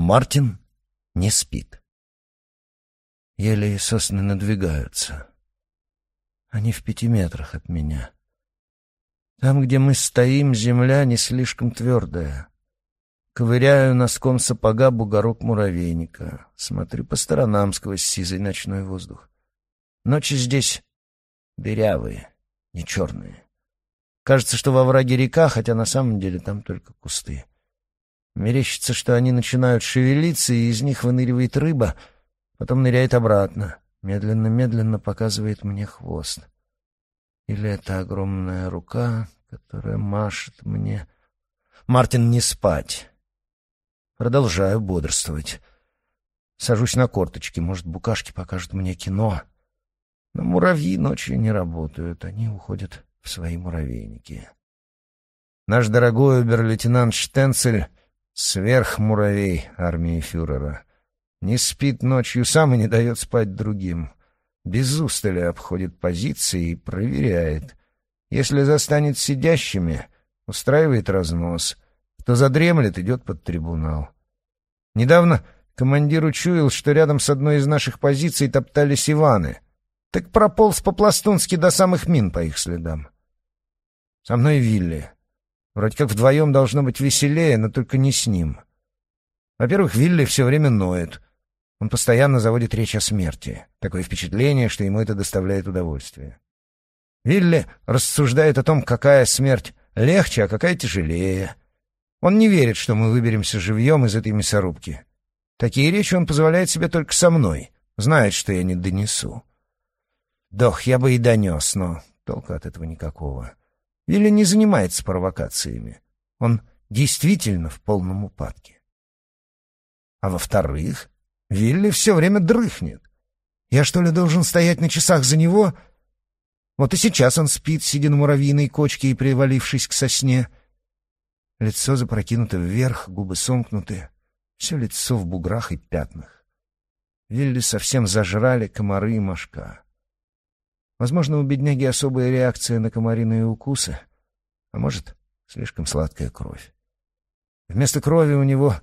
Мартин не спит. Еле сосны надвигаются. Они в пяти метрах от меня. Там, где мы стоим, земля не слишком твердая. Ковыряю носком сапога бугорок муравейника. Смотрю по сторонам сквозь сизый ночной воздух. Ночи здесь дырявые, не черные. Кажется, что во враге река, хотя на самом деле там только кусты. Мерещится, что они начинают шевелиться, и из них выныривает рыба, потом ныряет обратно. Медленно-медленно показывает мне хвост. Или это огромная рука, которая машет мне... Мартин, не спать. Продолжаю бодрствовать. Сажусь на корточки, может, букашки покажут мне кино. Но муравьи ночью не работают, они уходят в свои муравейники. Наш дорогой обер-лейтенант Штенцель — сверхмуравей армии фюрера. Не спит ночью сам и не дает спать другим. Без устали обходит позиции и проверяет. Если застанет сидящими, устраивает разнос. Кто задремлет, идет под трибунал. Недавно командир учуял, что рядом с одной из наших позиций топтались Иваны. Так прополз по-пластунски до самых мин по их следам. Со мной Вилли. Вроде как вдвоем должно быть веселее, но только не с ним. Во-первых, Вилли все время ноет — он постоянно заводит речь о смерти. Такое впечатление, что ему это доставляет удовольствие. Вилли рассуждает о том, какая смерть легче, а какая тяжелее. Он не верит, что мы выберемся живьем из этой мясорубки. Такие речи он позволяет себе только со мной. Знает, что я не донесу. Дох, я бы и донес, но толку от этого никакого. Вилли не занимается провокациями. Он действительно в полном упадке. А во-вторых, Вилли все время дрыхнет. Я что ли должен стоять на часах за него? Вот и сейчас он спит, сидя на муравьиной кочке и привалившись к сосне. Лицо запрокинуто вверх, губы сомкнуты. Все лицо в буграх и пятнах. Вилли совсем зажрали комары и мошка. Возможно, у бедняги особая реакция на комариные укусы, а может, слишком сладкая кровь. Вместо крови у него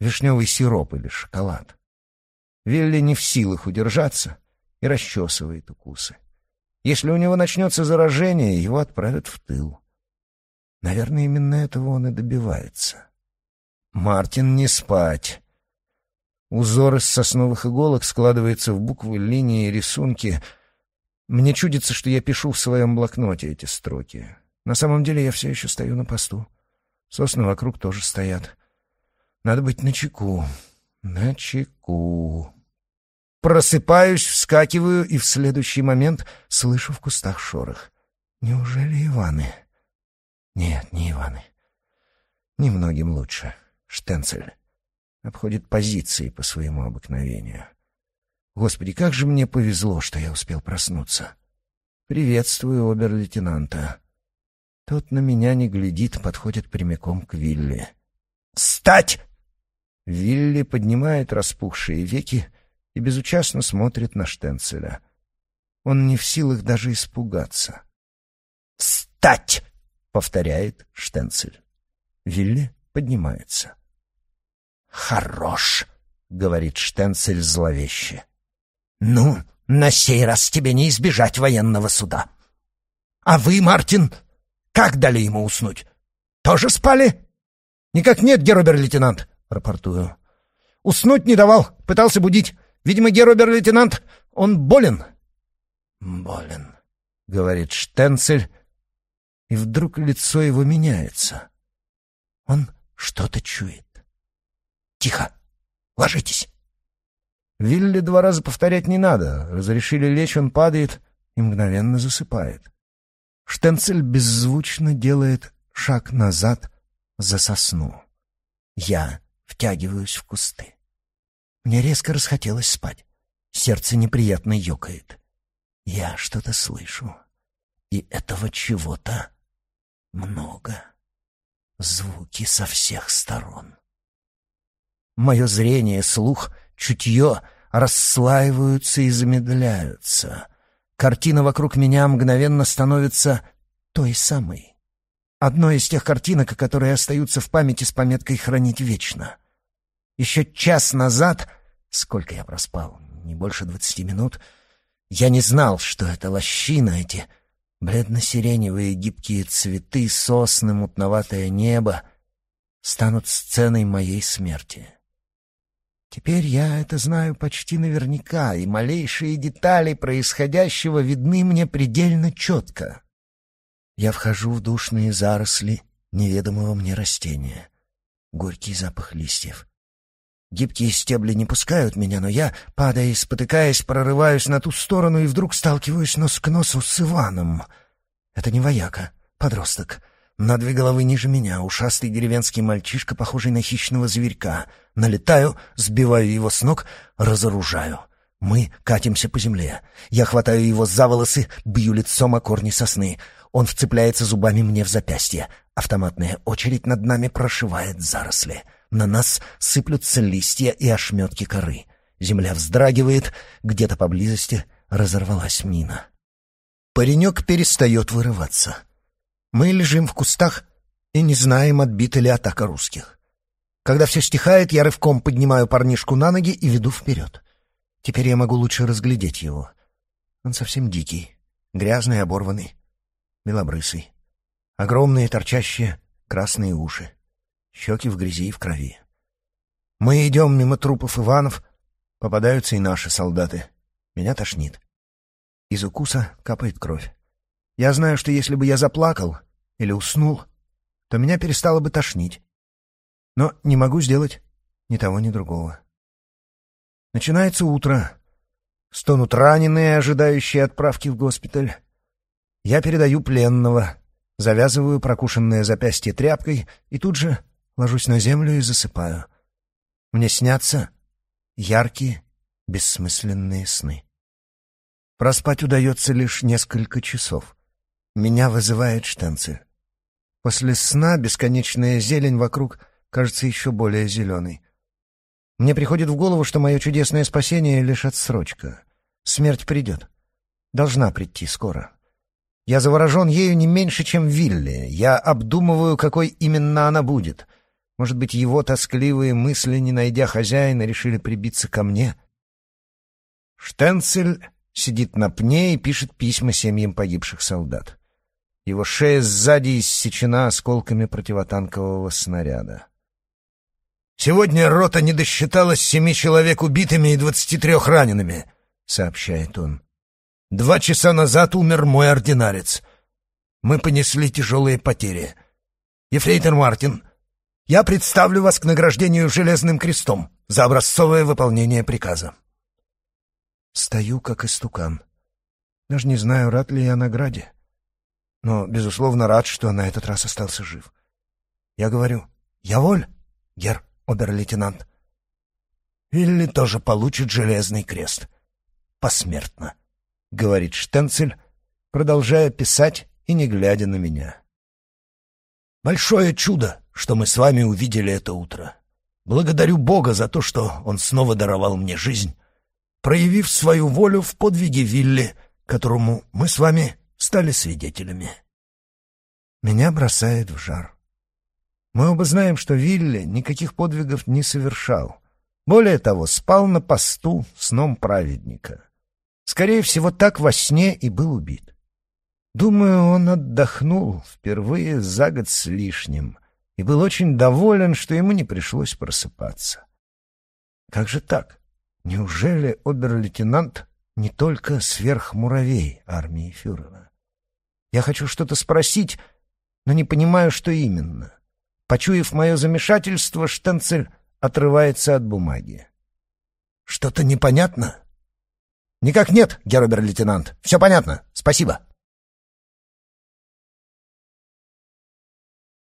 вишневый сироп или шоколад. Вилли не в силах удержаться и расчесывает укусы. Если у него начнется заражение, его отправят в тыл. Наверное, именно этого он и добивается. Мартин не спать. Узор из сосновых иголок складывается в буквы, линии, рисунки. Мне чудится, что я пишу в своем блокноте эти строки. На самом деле я все еще стою на посту. Сосны вокруг тоже стоят. Надо быть начеку. На чеку. Просыпаюсь, вскакиваю и в следующий момент слышу в кустах шорох. Неужели Иваны? Нет, не Иваны. Немногим лучше. Штенцель. Обходит позиции по своему обыкновению. Господи, как же мне повезло, что я успел проснуться. Приветствую обер-лейтенанта. Тот на меня не глядит, подходит прямиком к Вилли. «Стать!» Вилли поднимает распухшие веки и безучастно смотрит на Штенцеля. Он не в силах даже испугаться. «Встать!» — повторяет Штенцель. Вилли поднимается. «Хорош!» — говорит Штенцель зловеще. «Ну, на сей раз тебе не избежать военного суда. А вы, Мартин, как дали ему уснуть? Тоже спали?» «Никак нет, геробер-лейтенант», рапортую. «Уснуть не давал, пытался будить. Видимо, геробер-лейтенант, он болен». «Болен», — говорит Штенцель, и вдруг лицо его меняется. Он что-то чует. «Тихо! Ложитесь!» Вилли два раза повторять не надо. Разрешили лечь, он падает и мгновенно засыпает. Штенцель беззвучно делает шаг назад за сосну. Я втягиваюсь в кусты. Мне резко расхотелось спать. Сердце неприятно ёкает. Я что-то слышу. И этого чего-то много. Звуки со всех сторон. Мое зрение, слух, чутье расслаиваются и замедляются. Картина вокруг меня мгновенно становится той самой. Одной из тех картинок, которые остаются в памяти с пометкой «Хранить вечно». Еще час назад, сколько я проспал, не больше двадцати минут, я не знал, что это лощина, эти бледно-сиреневые гибкие цветы, сосны, мутноватое небо станут сценой моей смерти. Теперь я это знаю почти наверняка, и малейшие детали происходящего видны мне предельно четко. Я вхожу в душные заросли неведомого мне растения. Горький запах листьев. Гибкие стебли не пускают меня, но я, падая и спотыкаясь, прорываюсь на ту сторону и вдруг сталкиваюсь нос к носу с Иваном. Это не вояка, подросток. На две головы ниже меня, ушастый деревенский мальчишка, похожий на хищного зверька. Налетаю, сбиваю его с ног, разоружаю. Мы катимся по земле. Я хватаю его за волосы, бью лицом о корни сосны. Он вцепляется зубами мне в запястье. Автоматная очередь над нами прошивает заросли. На нас сыплются листья и ошметки коры. Земля вздрагивает, где-то поблизости разорвалась мина. Паренек перестает вырываться. Мы лежим в кустах и не знаем, отбита ли атака русских. Когда все стихает, я рывком поднимаю парнишку на ноги и веду вперед. Теперь я могу лучше разглядеть его. Он совсем дикий, грязный, оборванный, белобрысый. Огромные торчащие красные уши щеки в грязи и в крови. Мы идем мимо трупов Иванов, попадаются и наши солдаты. Меня тошнит. Из укуса капает кровь. Я знаю, что если бы я заплакал или уснул, то меня перестало бы тошнить. Но не могу сделать ни того, ни другого. Начинается утро. Стонут раненые, ожидающие отправки в госпиталь. Я передаю пленного, завязываю прокушенное запястье тряпкой и тут же ложусь на землю и засыпаю. Мне снятся яркие, бессмысленные сны. Проспать удается лишь несколько часов. Меня вызывает штанцель. После сна бесконечная зелень вокруг кажется еще более зеленой. Мне приходит в голову, что мое чудесное спасение — лишь отсрочка. Смерть придет. Должна прийти скоро. Я заворожен ею не меньше, чем Вилли. Я обдумываю, какой именно она будет — может быть, его тоскливые мысли, не найдя хозяина, решили прибиться ко мне? Штенцель сидит на пне и пишет письма семьям погибших солдат. Его шея сзади иссечена осколками противотанкового снаряда. «Сегодня рота не досчиталась семи человек убитыми и двадцати трех ранеными», — сообщает он. «Два часа назад умер мой ординарец. Мы понесли тяжелые потери. Ефрейтор Мартин, я представлю вас к награждению Железным крестом за образцовое выполнение приказа. Стою, как истукан. Даже не знаю, рад ли я награде. Но, безусловно, рад, что на этот раз остался жив. Я говорю, я воль, гер обер-лейтенант. Вилли тоже получит Железный крест. Посмертно, — говорит Штенцель, продолжая писать и не глядя на меня. Большое чудо, что мы с вами увидели это утро. Благодарю Бога за то, что Он снова даровал мне жизнь, проявив свою волю в подвиге Вилли, которому мы с вами стали свидетелями. Меня бросает в жар. Мы оба знаем, что Вилли никаких подвигов не совершал. Более того, спал на посту сном праведника. Скорее всего, так во сне и был убит. Думаю, он отдохнул впервые за год с лишним и был очень доволен, что ему не пришлось просыпаться. Как же так? Неужели обер-лейтенант не только сверхмуравей армии фюрера? Я хочу что-то спросить, но не понимаю, что именно. Почуяв мое замешательство, Штенцель отрывается от бумаги. «Что-то непонятно?» «Никак нет, герр обер-лейтенант. Все понятно. Спасибо».